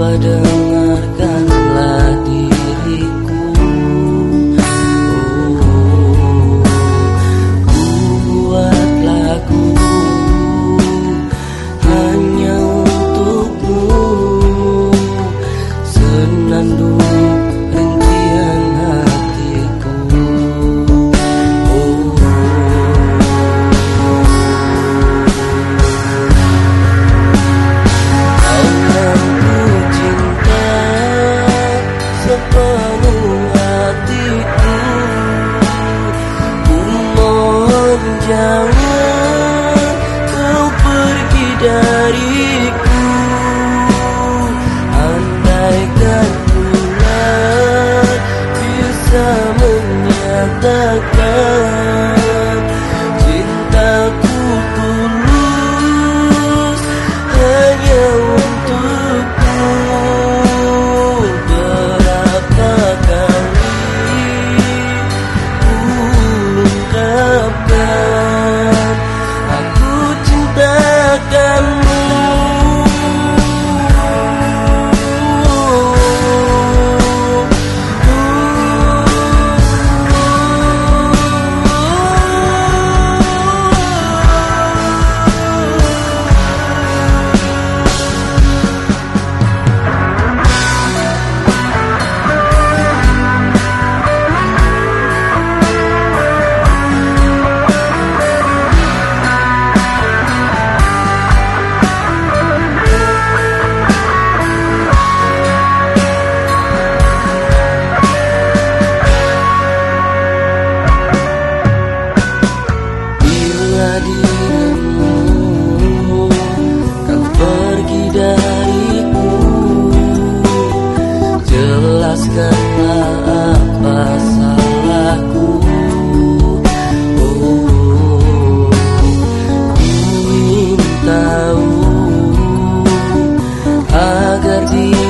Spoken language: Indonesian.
kepada sepenuh hatiku. Ku mohon jangan kau pergi dariku. Andaikan bulan bisa menyatakan agar dia